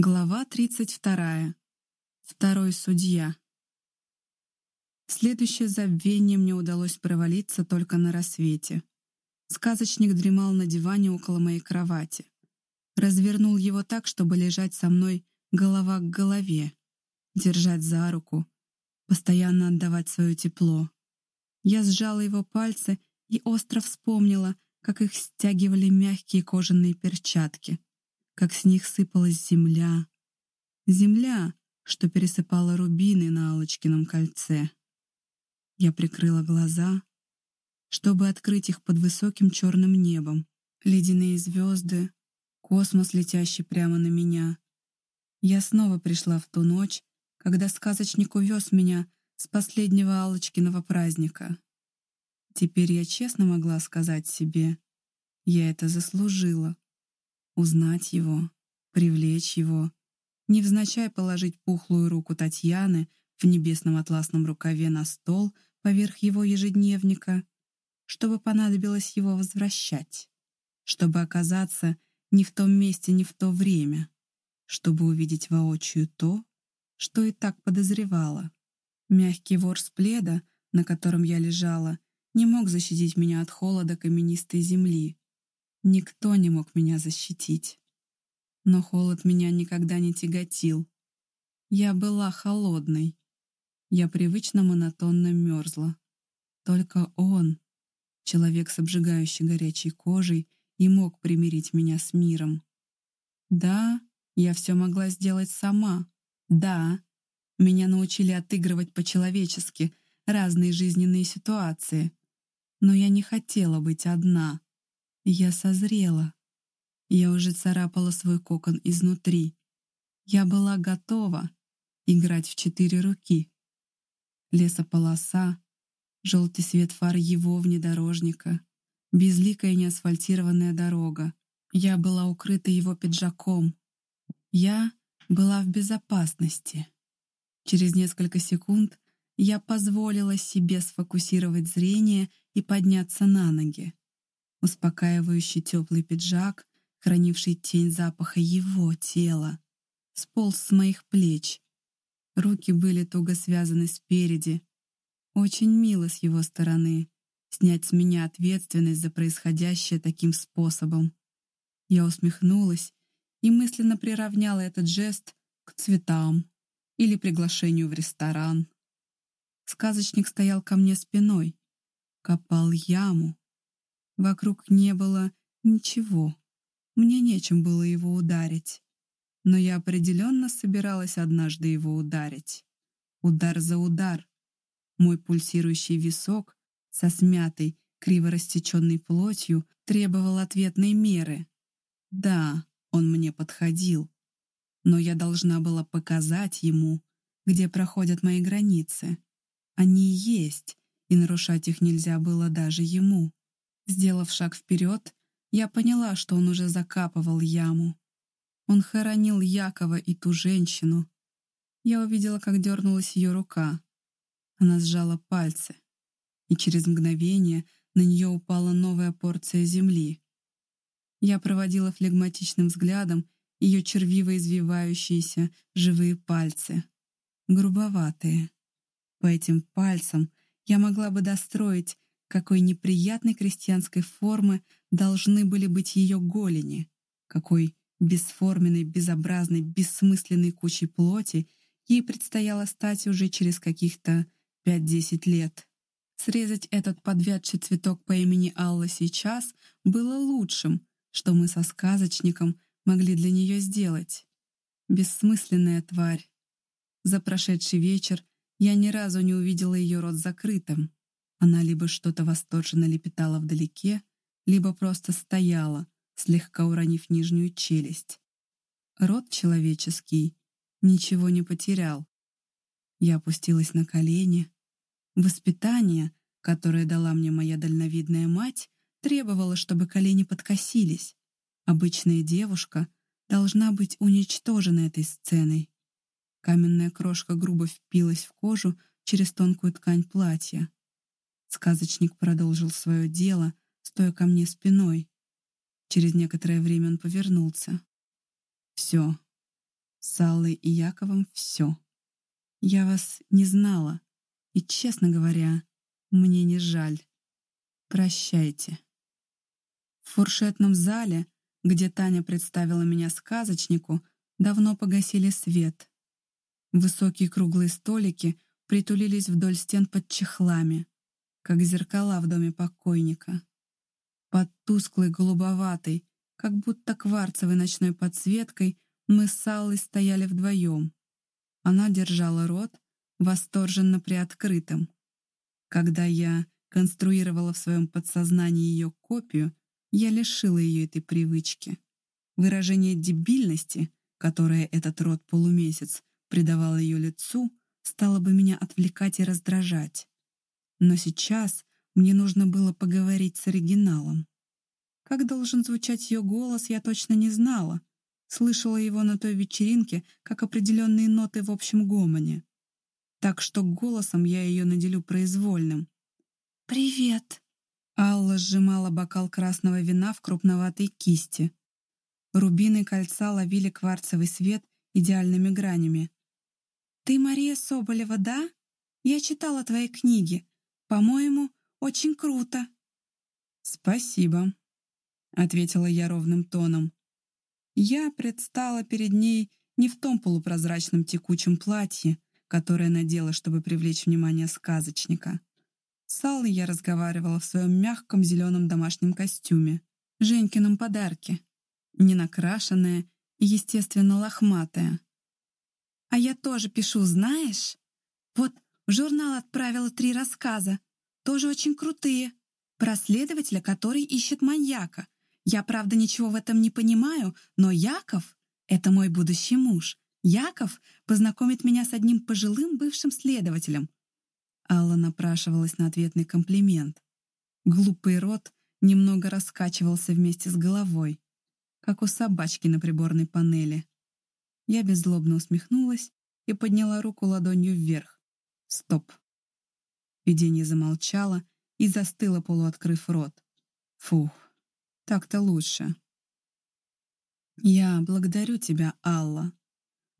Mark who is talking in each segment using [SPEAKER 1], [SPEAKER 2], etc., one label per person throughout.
[SPEAKER 1] Глава 32. Второй судья. Следующее забвение мне удалось провалиться только на рассвете. Сказочник дремал на диване около моей кровати. Развернул его так, чтобы лежать со мной голова к голове, держать за руку, постоянно отдавать свое тепло. Я сжала его пальцы и остро вспомнила, как их стягивали мягкие кожаные перчатки — как с них сыпалась земля. Земля, что пересыпала рубины на Алочкином кольце. Я прикрыла глаза, чтобы открыть их под высоким черным небом. Ледяные звезды, космос, летящий прямо на меня. Я снова пришла в ту ночь, когда сказочник увез меня с последнего Алочкиного праздника. Теперь я честно могла сказать себе, я это заслужила узнать его, привлечь его, невзначай положить пухлую руку Татьяны в небесном атласном рукаве на стол поверх его ежедневника, чтобы понадобилось его возвращать, чтобы оказаться не в том месте, не в то время, чтобы увидеть воочию то, что и так подозревала. Мягкий ворс пледа, на котором я лежала, не мог защитить меня от холода каменистой земли, Никто не мог меня защитить. Но холод меня никогда не тяготил. Я была холодной. Я привычно монотонно мерзла. Только он, человек с обжигающей горячей кожей, и мог примирить меня с миром. Да, я все могла сделать сама. Да, меня научили отыгрывать по-человечески разные жизненные ситуации. Но я не хотела быть одна. Я созрела. Я уже царапала свой кокон изнутри. Я была готова играть в четыре руки. Лесополоса, желтый свет фар его внедорожника, безликая неасфальтированная дорога. Я была укрыта его пиджаком. Я была в безопасности. Через несколько секунд я позволила себе сфокусировать зрение и подняться на ноги успокаивающий теплый пиджак, хранивший тень запаха его тела, сполз с моих плеч. Руки были туго связаны спереди. Очень мило с его стороны снять с меня ответственность за происходящее таким способом. Я усмехнулась и мысленно приравняла этот жест к цветам или приглашению в ресторан. Сказочник стоял ко мне спиной, копал яму, Вокруг не было ничего. Мне нечем было его ударить. Но я определенно собиралась однажды его ударить. Удар за удар. Мой пульсирующий висок со смятой, криво растеченной плотью требовал ответной меры. Да, он мне подходил. Но я должна была показать ему, где проходят мои границы. Они есть, и нарушать их нельзя было даже ему. Сделав шаг вперед, я поняла, что он уже закапывал яму. Он хоронил Якова и ту женщину. Я увидела, как дернулась ее рука. Она сжала пальцы, и через мгновение на нее упала новая порция земли. Я проводила флегматичным взглядом ее червиво извивающиеся живые пальцы. Грубоватые. По этим пальцам я могла бы достроить какой неприятной крестьянской формы должны были быть ее голени, какой бесформенной, безобразной, бессмысленной кучей плоти ей предстояло стать уже через каких-то пять-десять лет. Срезать этот подвядший цветок по имени Алла сейчас было лучшим, что мы со сказочником могли для нее сделать. Бессмысленная тварь. За прошедший вечер я ни разу не увидела ее рот закрытым. Она либо что-то восторженно лепетала вдалеке, либо просто стояла, слегка уронив нижнюю челюсть. Рот человеческий ничего не потерял. Я опустилась на колени. Воспитание, которое дала мне моя дальновидная мать, требовало, чтобы колени подкосились. Обычная девушка должна быть уничтожена этой сценой. Каменная крошка грубо впилась в кожу через тонкую ткань платья. Сказочник продолжил свое дело, стоя ко мне спиной. Через некоторое время он повернулся. Все. С Аллой и Яковом все. Я вас не знала, и, честно говоря, мне не жаль. Прощайте. В фуршетном зале, где Таня представила меня сказочнику, давно погасили свет. Высокие круглые столики притулились вдоль стен под чехлами, как зеркала в доме покойника. Под тусклой голубоватой, как будто кварцевой ночной подсветкой, мы с Аллой стояли вдвоем. Она держала рот восторженно приоткрытым. Когда я конструировала в своем подсознании ее копию, я лишила ее этой привычки. Выражение дебильности, которое этот род полумесяц придавал ее лицу, стало бы меня отвлекать и раздражать. Но сейчас мне нужно было поговорить с оригиналом. Как должен звучать ее голос, я точно не знала. Слышала его на той вечеринке, как определенные ноты в общем гомоне. Так что голосом я ее наделю произвольным. «Привет!» Алла сжимала бокал красного вина в крупноватой кисти. Рубины кольца ловили кварцевый свет идеальными гранями. «Ты Мария Соболева, да? Я читала твои книги. По-моему, очень круто». «Спасибо», — ответила я ровным тоном. Я предстала перед ней не в том полупрозрачном текучем платье, которое надела, чтобы привлечь внимание сказочника. С Аллой я разговаривала в своем мягком зеленом домашнем костюме, Женькином подарке, ненакрашенная и, естественно, лохматая. «А я тоже пишу, знаешь? Вот в журнал отправила три рассказа, тоже очень крутые, про следователя, который ищет маньяка. Я, правда, ничего в этом не понимаю, но Яков — это мой будущий муж. Яков познакомит меня с одним пожилым бывшим следователем, Алла напрашивалась на ответный комплимент. Глупый рот немного раскачивался вместе с головой, как у собачки на приборной панели. Я беззлобно усмехнулась и подняла руку ладонью вверх. Стоп. Видение замолчало и застыло, полуоткрыв рот. Фух, так-то лучше. Я благодарю тебя, Алла,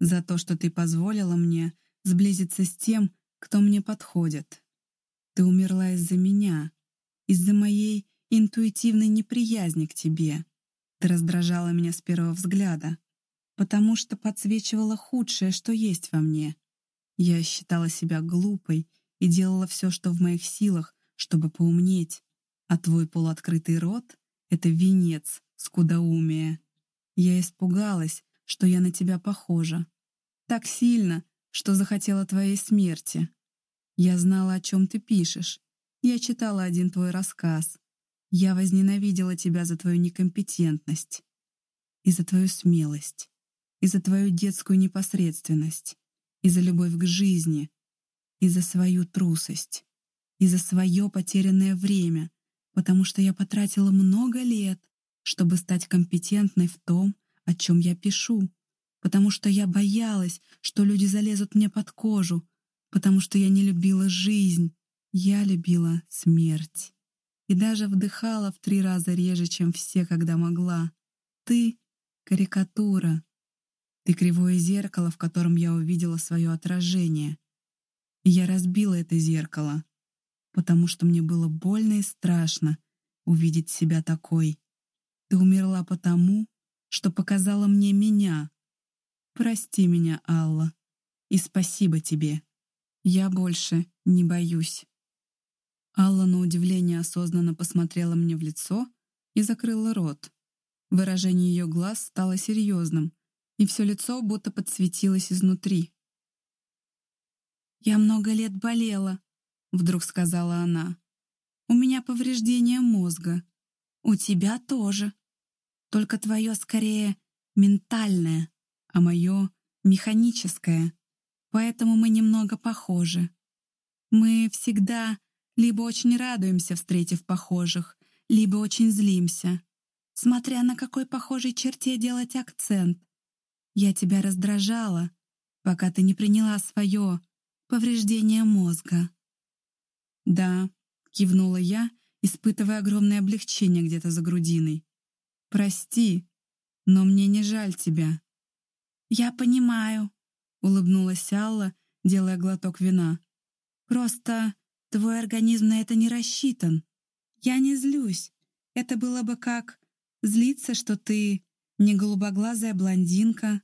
[SPEAKER 1] за то, что ты позволила мне сблизиться с тем, кто мне подходит. Ты умерла из-за меня, из-за моей интуитивной неприязни к тебе. Ты раздражала меня с первого взгляда, потому что подсвечивала худшее, что есть во мне. Я считала себя глупой и делала все, что в моих силах, чтобы поумнеть, а твой полуоткрытый рот — это венец скудоумия. Я испугалась, что я на тебя похожа. Так сильно, что захотела твоей смерти. Я знала, о чем ты пишешь. Я читала один твой рассказ. Я возненавидела тебя за твою некомпетентность и за твою смелость, и за твою детскую непосредственность, и за любовь к жизни, и за свою трусость, и за свое потерянное время, потому что я потратила много лет, чтобы стать компетентной в том, о чем я пишу, потому что я боялась, что люди залезут мне под кожу, потому что я не любила жизнь, я любила смерть. И даже вдыхала в три раза реже, чем все, когда могла. Ты — карикатура. Ты — кривое зеркало, в котором я увидела свое отражение. И я разбила это зеркало, потому что мне было больно и страшно увидеть себя такой. Ты умерла потому, что показала мне меня, Прости меня, Алла, и спасибо тебе. Я больше не боюсь. Алла на удивление осознанно посмотрела мне в лицо и закрыла рот. Выражение ее глаз стало серьезным, и все лицо будто подсветилось изнутри. «Я много лет болела», — вдруг сказала она. «У меня повреждение мозга. У тебя тоже. Только твое скорее ментальное а мое — механическое, поэтому мы немного похожи. Мы всегда либо очень радуемся, встретив похожих, либо очень злимся, смотря на какой похожей черте делать акцент. Я тебя раздражала, пока ты не приняла свое повреждение мозга. «Да», — кивнула я, испытывая огромное облегчение где-то за грудиной. «Прости, но мне не жаль тебя. «Я понимаю», — улыбнулась Алла, делая глоток вина. «Просто твой организм на это не рассчитан. Я не злюсь. Это было бы как злиться, что ты не голубоглазая блондинка.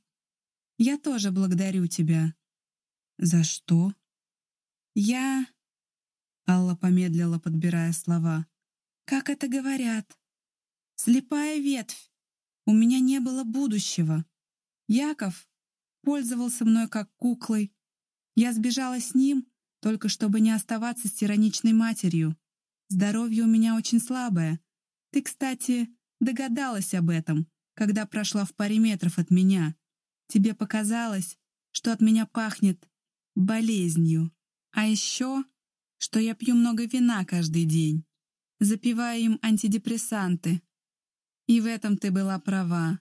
[SPEAKER 1] Я тоже благодарю тебя». «За что?» «Я...» Алла помедлила, подбирая слова. «Как это говорят? Слепая ветвь. У меня не было будущего. Яков пользовался мной как куклой. Я сбежала с ним, только чтобы не оставаться с тираничной матерью. Здоровье у меня очень слабое. Ты, кстати, догадалась об этом, когда прошла в паре метров от меня. Тебе показалось, что от меня пахнет болезнью. А еще, что я пью много вина каждый день, запивая им антидепрессанты. И в этом ты была права.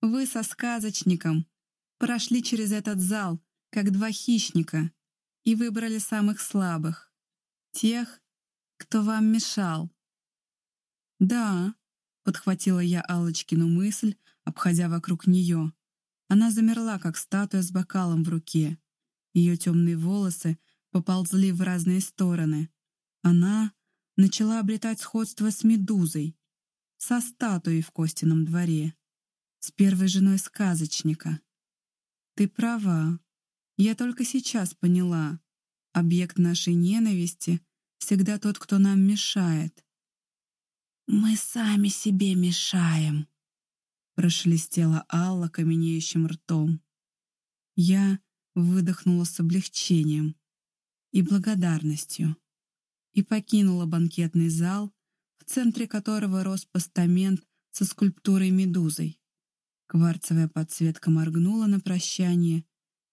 [SPEAKER 1] Вы со сказочником прошли через этот зал, как два хищника, и выбрали самых слабых. Тех, кто вам мешал. «Да», — подхватила я Аллочкину мысль, обходя вокруг нее. Она замерла, как статуя с бокалом в руке. Ее темные волосы поползли в разные стороны. Она начала обретать сходство с медузой, со статуей в Костином дворе, с первой женой сказочника. Ты права. Я только сейчас поняла. Объект нашей ненависти всегда тот, кто нам мешает. «Мы сами себе мешаем», — прошелестела Алла каменеющим ртом. Я выдохнула с облегчением и благодарностью и покинула банкетный зал, в центре которого рос постамент со скульптурой-медузой. Кварцевая подсветка моргнула на прощание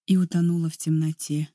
[SPEAKER 1] и утонула в темноте.